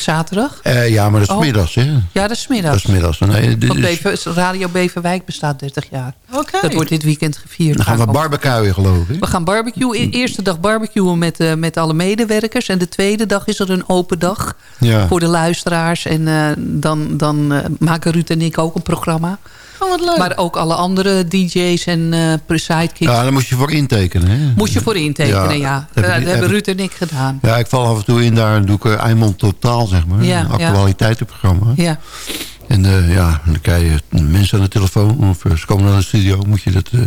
Zaterdag? Eh, ja, maar dat is Oh. middags, hè? Ja, dat is middags. Dat is middags. Nee, dit Want is- Bever- Radio Beverwijk bestaat 30 jaar. Oké. Dat wordt dit weekend gevierd. dan gaan we barbecuen, geloof ik. We gaan barbecuen. E- Eerste dag barbecuen met, eh, met alle medewerkers. En de tweede dag is er een open dag Ja. voor de luisteraars. En eh, dan, dan eh, maken Ruud en ik ook een programma. Oh, wat leuk. Maar ook alle andere DJ's en eh sidekicks. Ja, daar moest je voor intekenen, hè? Moest je voor intekenen, ja. heb ik dat hebben Ruud en ik gedaan. Ja, ik val af en toe in daar en doe ik uh, Eimond Totaal, zeg maar. Ja, een ja. actualiteitenprogramma. Ja. En eh, ja, dan krijg je mensen aan de telefoon of eh, ze komen naar de studio. Moet je dat, eh,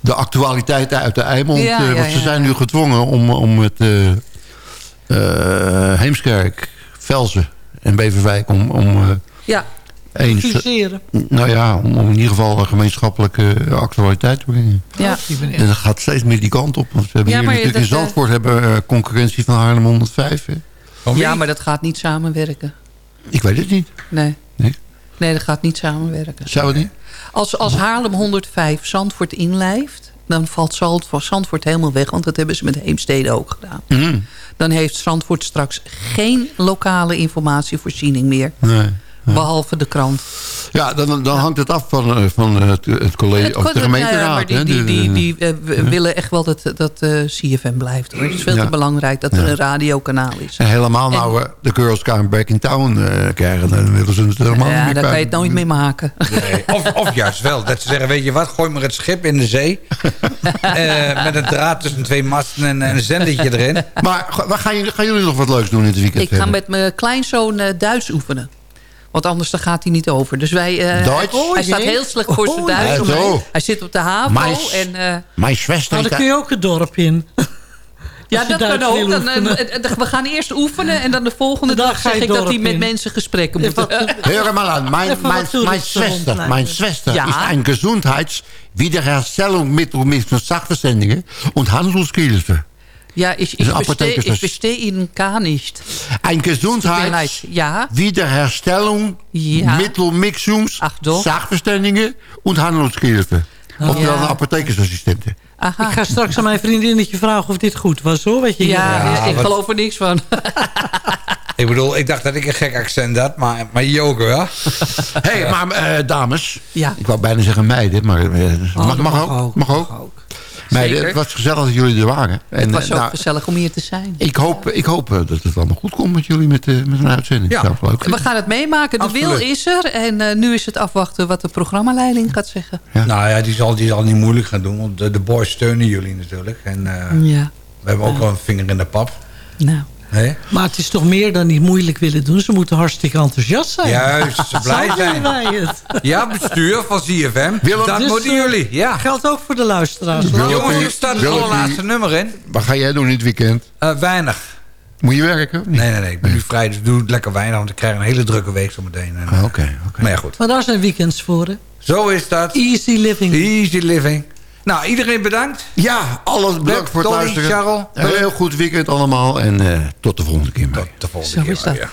de actualiteiten uit de Eimond. Ja, eh, ja, want ze ja, zijn nu gedwongen om, om het eh, eh, Heemskerk, Velzen en Beverwijk... om, om eh, Ja, eens, Fuseren. nou ja, om, om in ieder geval een gemeenschappelijke actualiteit te brengen. ja. En dat gaat steeds meer die kant op. Want we hebben Ja, hier maar natuurlijk in dat, eh, Zandvoort hebben, we, eh, concurrentie van Haarlem 105. Hè? ja, maar dat gaat niet samenwerken. Ik weet het niet. Nee. Nee? Nee, dat gaat niet samenwerken. Zou het niet? Als, als Haarlem 105 Zandvoort inlijft... dan valt Zandvoort, Zandvoort helemaal weg. Want dat hebben ze met Heemstede ook gedaan. Mhm. Dan heeft Zandvoort straks geen lokale informatievoorziening meer. Nee. Behalve de krant. Ja, dan, dan hangt het af van, eh, van het, het college of de Ja, gemeenteraad. maar die, hè, die, die, die eh, willen echt wel dat, dat eh, CFM blijft. Hoor. Het is veel Ja. te belangrijk dat er Ja. een radiokanaal is. En helemaal nou we de Girls Come Back in Town eh, krijgen... dan willen ze het helemaal Ja, niet daar meer kan je het nooit mee maken. Nee, of, of juist wel. Dat ze zeggen, weet je wat, gooi maar het schip in de zee. Eh, met een draad tussen twee masten en, en een zendertje erin. Maar waar gaan jullie, gaan jullie nog wat leuks doen in het weekend? Ik ga met mijn kleinzoon eh, Duits oefenen. Want anders dan gaat hij niet over. Dus wij, eh, Duits? Hij, hij staat heel slecht voor zijn Oh, Duits. ja, zo. hij zit op de HAVO. Mais- En, eh, Mijn. Nou, dan kun je ook het dorp in. ja, dat kan ook. Dan, eh, eh, we gaan eerst oefenen. En dan de volgende Dan dag zeg ik dat hij met mensen gesprekken moet. Hör mal an, mein, Even mein, wat mein toeristen Schwester, rondleiden. mein Schwester Ja. ist ein Gesundheits-Wiederherstellungsmittel mit Sachverständigen und Handelshilfe. Ja, ich, ich, een verstehe, ich verstehe ihn gar nicht. Ein. Gesundheits Ja, Wiederherstellung, Ja. Mittelmixungs. Sachverständigen und Handelshilfe. Oftewel Ja. een apothekersassistenten. aha. Ik ga straks aan mijn vriendinnetje vragen of dit goed was, hoor. Wat je Ja, ik wat- geloof er niks van. Ik bedoel, ik dacht dat ik een gek accent had, maar, maar Joke wel. Hé, hey, maar eh, dames. Ja. Ik wou bijna zeggen meiden, maar eh, mag, dat mag mag ook. ook, Mag ook. Zeker. het was gezellig dat jullie er waren. En, Het was ook nou, gezellig om hier te zijn. ik hoop, ik hoop eh, dat het allemaal goed komt met jullie met, eh, met een uitzending. Ja. Leuk We gaan het meemaken. De Absoluut. wil is er. En eh, nu is het afwachten wat de programmaleiding gaat zeggen. Nou ja, die zal, die zal niet moeilijk gaan doen. Want de, de boys steunen jullie natuurlijk. En eh, Ja. we hebben ook wel een vinger in de pap. Nou. Hè? Maar het is toch meer dan niet moeilijk willen doen. Ze moeten hartstikke enthousiast zijn. Juist, ze blij Zo zijn. het. Ja, bestuur van ZFM. Willem, dat Dus, moeten eh, jullie. Ja. Geldt ook voor de luisteraars. Willem, Jongens, er staat het allerlaatste nummer in. Wat ga jij doen in het weekend? Eh, weinig. Moet je werken? Nee, nee, nee. Ik ben nu vrij, dus doe het lekker weinig. Want ik krijg een hele drukke week zometeen. En, Ah, Oké, oké. Maar ja, goed. Maar daar zijn weekends voor, hè? Zo is dat. Easy living. Easy living. Nou, iedereen bedankt. Ja, alles bedankt voor het luisteren. Charles, Een heel goed weekend allemaal. En eh, tot de volgende keer. Tot de volgende Zo keer is maar dat. weer.